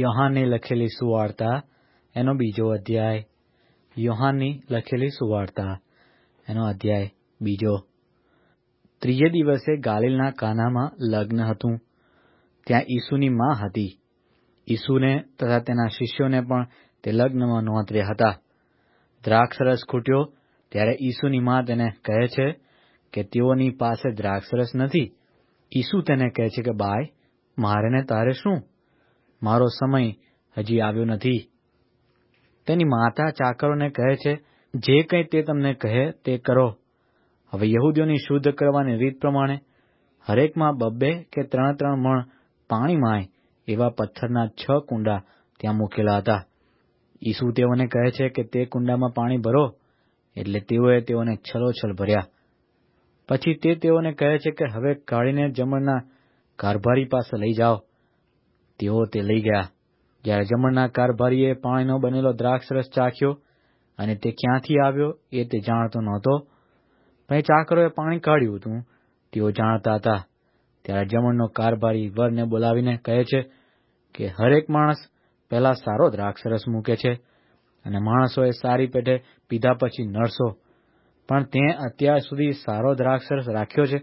યોહાનની લખેલી સુવાર્તા, એનો બીજો અધ્યાય. યોહાનની લખેલી સુવાર્તા, એનો અધ્યાય બીજો. ત્રીજે દિવસે ગાલિલના કાનામાં લગ્ન હતું. ત્યાં ઈસુની માં હતી. ઈસુને તથા તેના શિષ્યોને પણ તે લગ્નમાં નોંધ્યા હતા. દ્રાક્ષરસ ખૂટ્યો, ત્યારે ઈસુની માં તેને કહે છે કે તેઓની પાસે દ્રાક્ષરસ નથી. ઈસુ તેને કહે છે કે, બાય મારે તારે શું? મારો સમય હજી આવ્યો નથી. તેની માતા ચાકરોને કહે છે, જે કંઈ તે તમને કહે તે કરો. હવે યહૂદીઓની શુદ્ધ કરવાની રીત પ્રમાણે હરેકમાં બબ્બે કે ત્રણ ત્રણ મણ પાણી માય એવા પથ્થરના છ કુંડા ત્યાં મૂકેલા હતા. ઈસુ તેઓને કહે છે કે તે કુંડામાં પાણી ભરો, એટલે તેઓએ તેઓને છલોછલ ભર્યા. પછી તે તેઓને કહે છે કે હવે કાઢીને જમણના કારભારી પાસે લઈ જાઓ. તેઓ તે લઈ ગયા. જ્યારે જમણના કારભારીએ પાણીનો બનેલો દ્રાક્ષરસ ચાખ્યો અને તે ક્યાંથી આવ્યો એ તે જાણતો નહોતો. પણ ચાકરોએ પાણી કાઢ્યું હતું. તેઓ જાણતા હતા. ત્યારે જમણનો કારભારી વરને બોલાવીને કહે છે કે, હરેક માણસ પહેલા સારો દ્રાક્ષરસ મૂકે છે અને માણસોએ સારી પેટે પીધા પછી નરસો. પણ તે અત્યાર સુધી સારો દ્રાક્ષરસ રાખ્યો છે.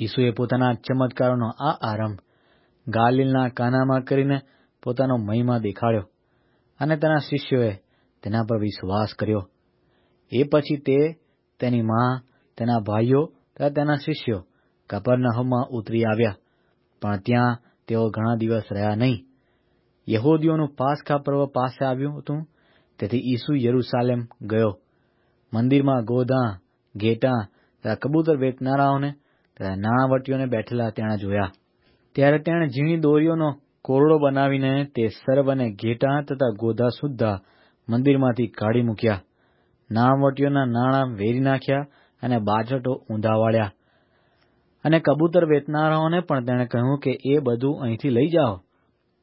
ઈસુએ પોતાના ચમત્કારોનો આ આરંભ ગાલિલના કાનામાં કરીને પોતાનો મહિમા દેખાડ્યો અને તેના શિષ્યોએ તેના પર વિશ્વાસ કર્યો. એ પછી તે તેની મા, તેના ભાઈઓ તથા તેના શિષ્યો કપરનહમમાં ઉતરી આવ્યા. પણ ત્યાં તેઓ ઘણા દિવસ રહ્યા નહીં. યહૂદીઓનું પાસખા પર્વ પાસે આવ્યું હતું. તેથી ઈસુ યરૂસાલેમ ગયો. મંદિરમાં ગોધાં, ઘેટાં તથા કબૂતર વેચનારાઓને તથા નાણાવટીઓને બેઠેલા તેણે જોયા. ત્યારે તેણે ઝીણી દોરીઓનો કોરડો બનાવીને તે સર્વ અને ઘેટાં તથા ગોધા સુદ્ધા મંદિરમાંથી કાઢી મૂક્યા. નાણાવટીઓના નાણાં વેરી નાખ્યા અને બાજટો ઊંધા વાળ્યા. અને કબૂતર વેચનારાઓને પણ તેણે કહ્યું કે, એ બધું અહીંથી લઈ જાઓ.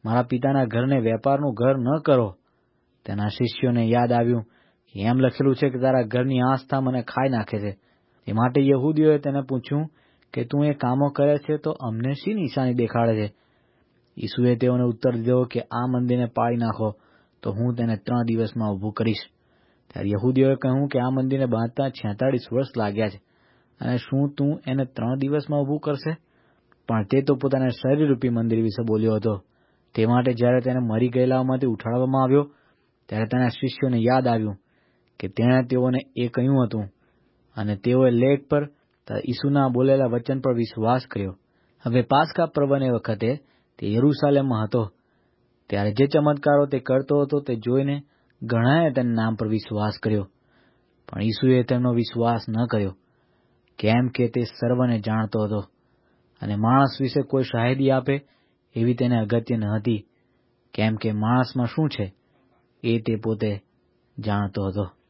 મારા પિતાના ઘરને વેપારનું ઘર ન કરો. તેના શિષ્યોને યાદ આવ્યું. કે એમ લખેલું છે કે તારા ઘરની આસ્થા મને ખાઈ નાખે છે. એ માટે યહૂદીઓએ તેને પૂછ્યું કે તું એ કામો કરે છે તો અમને શી નિશાની દેખાડે છે? ઈસુએ તેઓને ઉત્તર દીધો કે આ મંદિરને પાડી નાખો, તો હું તેને ત્રણ દિવસમાં ઊભું કરીશ. ત્યારે યહૂદીઓએ કહ્યું કે આ મંદિરને બાંધતા છેતાળીસ વર્ષ લાગ્યા છે. અને શું તું એને ત્રણ દિવસમાં ઊભું કરશે? પણ તે તો પોતાના શરીરરૂપી મંદિર વિશે બોલ્યો હતો. તે માટે જ્યારે તેને મરી ગયેલામાંથી ઉઠાડવામાં આવ્યો, ત્યારે તેના શિષ્યોને યાદ આવ્યું કે તેણે તેઓને એ કહ્યું હતું. અને તેઓએ લેખ પર ઈસુના બોલેલા વચન પર વિશ્વાસ કર્યો. હવે પાસકા પર્વને વખતે તે યરૂસાલેમમાં હતો. ત્યારે જે ચમત્કારો તે કરતો હતો તે જોઈને ઘણાએ તેના નામ પર વિશ્વાસ કર્યો. પણ ઈસુએ તેમનો વિશ્વાસ ન કર્યો. કેમ કે તે સર્વને જાણતો હતો. અને માણસ વિશે કોઈ શાહિદી આપે એવી તેને અગત્ય ન હતી. કેમ કે માણસમાં શું છે એ તે પોતે જાણતો હતો.